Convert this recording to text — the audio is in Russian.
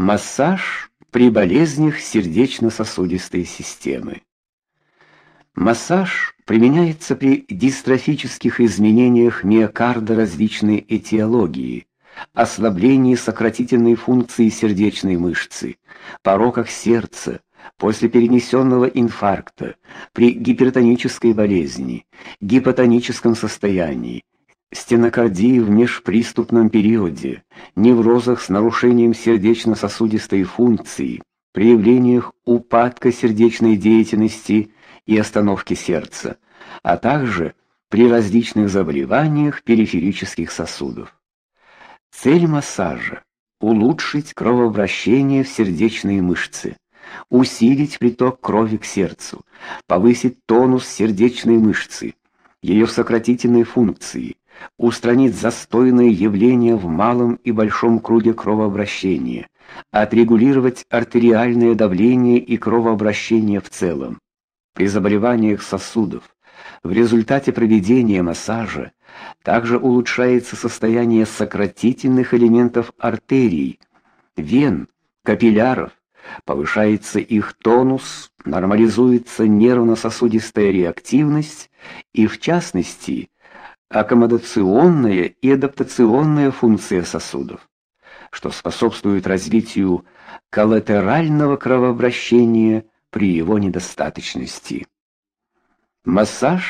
Массаж при болезнях сердечно-сосудистой системы. Массаж применяется при дистрофических изменениях миокарда различной этиологии, ослаблении сократительной функции сердечной мышцы, пороках сердца, после перенесенного инфаркта, при гипертонической болезни, гипотоническом состоянии, стенокардии в межприступном периоде, неврозах с нарушением сердечно-сосудистой функции, проявлениях упадка сердечной деятельности и остановки сердца, а также при различных заболеваниях периферических сосудов. Цель массажа улучшить кровообращение в сердечные мышцы, усилить приток крови к сердцу, повысить тонус сердечной мышцы, ее сократительной функции, устранить застойные явления в малом и большом круге кровообращения, отрегулировать артериальное давление и кровообращение в целом. При заболеваниях сосудов в результате проведения массажа также улучшается состояние сократительных элементов артерий, вен, капилляров, повышается их тонус, нормализуется нервно-сосудистая реактивность и в частности аккомодационная и адаптационная функция сосудов, что способствует развитию коллатерального кровообращения при его недостаточности. Массаж